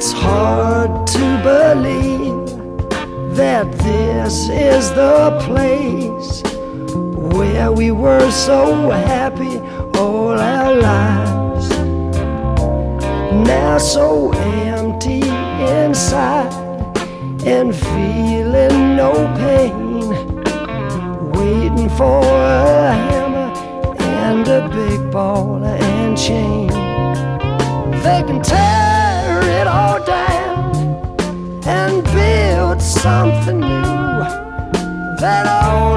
It's hard to believe that this is the place where we were so happy all our lives. Now so empty inside and feeling no pain, waiting for a hammer and a big ball and chain. They can it all down and build something new that only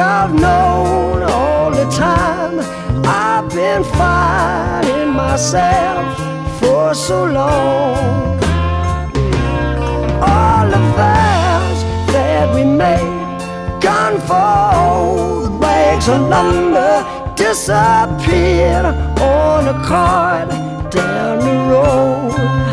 I've known all the time. I've been fighting myself for so long. All the vows that we made, gone for old rags of lumber, disappeared on a card down the road.